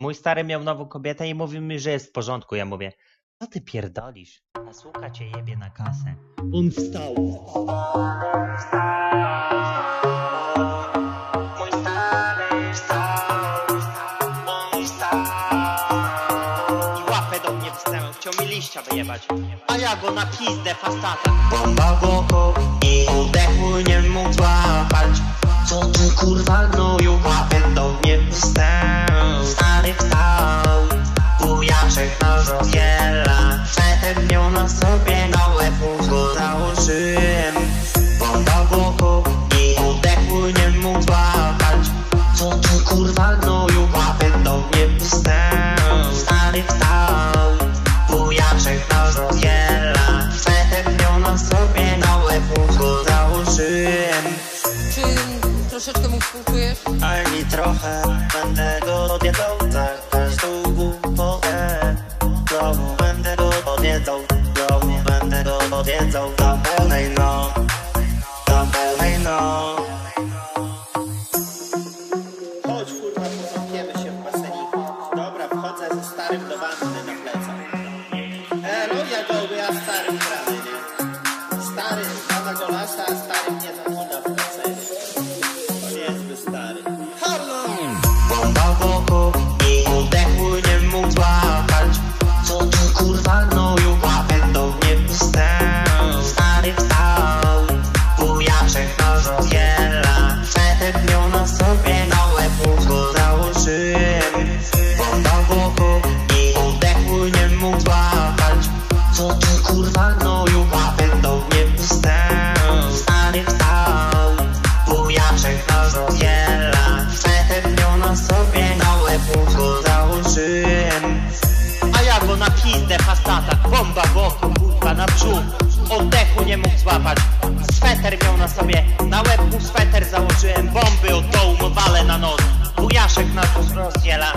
Mój stary miał nową kobietę i mówił mi, że jest w porządku. Ja mówię, co ty pierdolisz? Ta słucha cię jebie na kasę. On wstał. Mój stary wstał, on wstał. I łapę do mnie wstałem, chciał mi liścia wyjebać. A ja go na pizdę fastata. Bomba w oko i oddechu nie mógł złapać. Co ty kurwa gnoju, łapę do mnie wstał. Rozdziela. Przedtem miał na sobie na łeb go założyłem. Bomba w oko i oddechu nie mógł złapać. Co ty kurwa gnoju, łapę do mnie wstał. Stary wstał, wujaczek na rozdziela. Przedtem miał na sobie na łeb go założyłem. Czy troszeczkę mu współczujesz? Ani trochę będę go odjedzał za każdą odjedzał Do pełnej no, do pełnej no Chodź kurwa, pozamkniemy się w baseniku. Dobra, wchodzę ze starym do wanny na plecach. Elo, ja go, ja starym gramy, nie? Stary, pana golasa, a stary Co ty kurwa gnoju, do mnie wstał Stary wstał, wujaczek na rozdziela Przedtem miał na sobie łeb go założyłem. A ja go na pizdę fastata Bomba w oko, kurwa na brzuch. Oddechu nie mógł złapać. Sweter miał na sobie Na łeb sweter założyłem. Bomby od dołu mu wale na nos. Wujaszek nas rozdziela